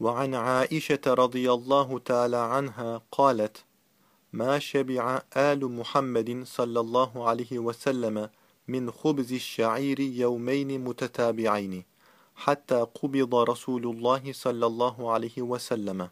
وعن عائشة رضي الله تعالى عنها قالت ما شبع آل محمد صلى الله عليه وسلم من خبز الشعير يومين متتابعين حتى قبض رسول الله صلى الله عليه وسلم